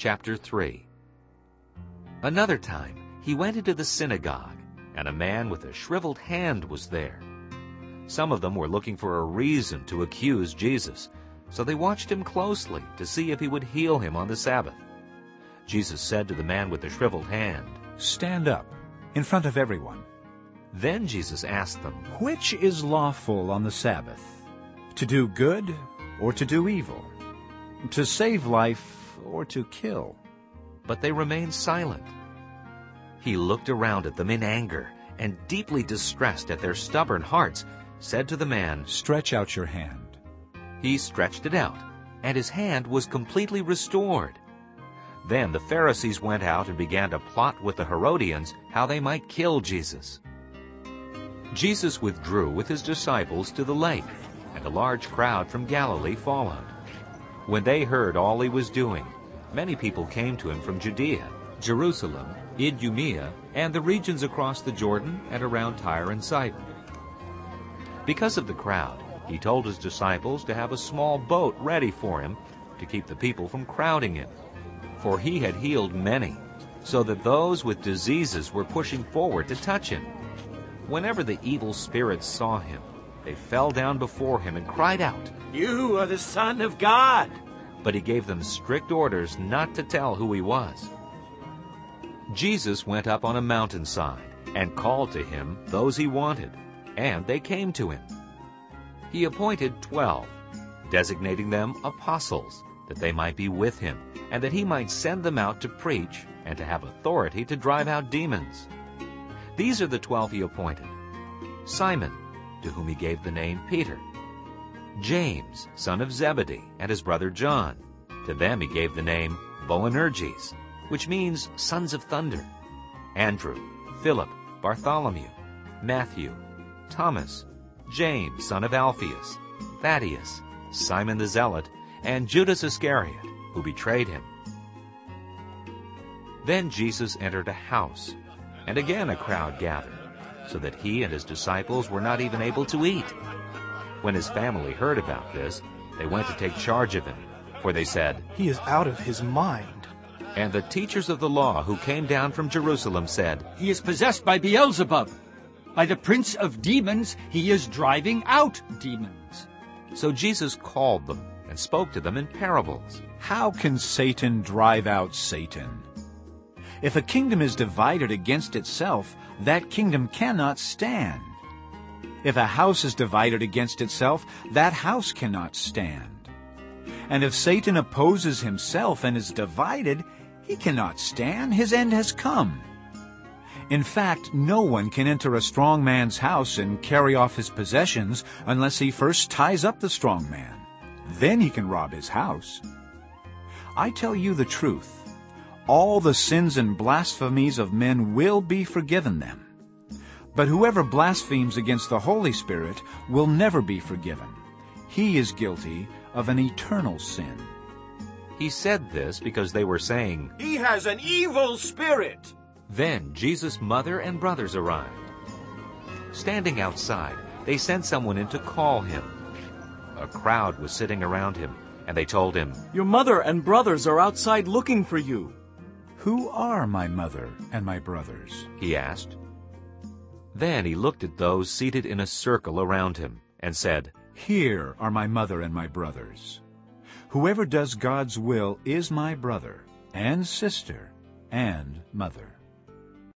Chapter 3 Another time he went into the synagogue, and a man with a shriveled hand was there. Some of them were looking for a reason to accuse Jesus, so they watched him closely to see if he would heal him on the Sabbath. Jesus said to the man with the shriveled hand, Stand up, in front of everyone. Then Jesus asked them, Which is lawful on the Sabbath? To do good or to do evil? To save life or to kill? But they remained silent. He looked around at them in anger, and deeply distressed at their stubborn hearts, said to the man, Stretch out your hand. He stretched it out, and his hand was completely restored. Then the Pharisees went out and began to plot with the Herodians how they might kill Jesus. Jesus withdrew with his disciples to the lake, and a large crowd from Galilee followed. When they heard all he was doing, many people came to him from Judea, Jerusalem, Idumea, and the regions across the Jordan and around Tyre and Sidon. Because of the crowd, he told his disciples to have a small boat ready for him to keep the people from crowding him. For he had healed many, so that those with diseases were pushing forward to touch him. Whenever the evil spirits saw him, they fell down before him and cried out. You are the Son of God. But he gave them strict orders not to tell who he was. Jesus went up on a mountainside and called to him those he wanted, and they came to him. He appointed twelve, designating them apostles, that they might be with him, and that he might send them out to preach and to have authority to drive out demons. These are the twelve he appointed. Simon, to whom he gave the name Peter. James, son of Zebedee, and his brother John. To them he gave the name Boanerges, which means sons of thunder. Andrew, Philip, Bartholomew, Matthew, Thomas, James, son of Alphaeus, Thaddeus, Simon the Zealot, and Judas Iscariot, who betrayed him. Then Jesus entered a house, and again a crowd gathered, so that he and his disciples were not even able to eat. When his family heard about this, they went to take charge of him, for they said, He is out of his mind. And the teachers of the law who came down from Jerusalem said, He is possessed by Beelzebub. By the prince of demons, he is driving out demons. So Jesus called them and spoke to them in parables. How can Satan drive out Satan? If a kingdom is divided against itself, that kingdom cannot stand. If a house is divided against itself, that house cannot stand. And if Satan opposes himself and is divided, he cannot stand. His end has come. In fact, no one can enter a strong man's house and carry off his possessions unless he first ties up the strong man. Then he can rob his house. I tell you the truth. All the sins and blasphemies of men will be forgiven them. But whoever blasphemes against the Holy Spirit will never be forgiven. He is guilty of an eternal sin. He said this because they were saying, He has an evil spirit. Then Jesus' mother and brothers arrived. Standing outside, they sent someone in to call him. A crowd was sitting around him, and they told him, Your mother and brothers are outside looking for you. Who are my mother and my brothers? He asked. Then he looked at those seated in a circle around him and said, Here are my mother and my brothers. Whoever does God's will is my brother and sister and mother.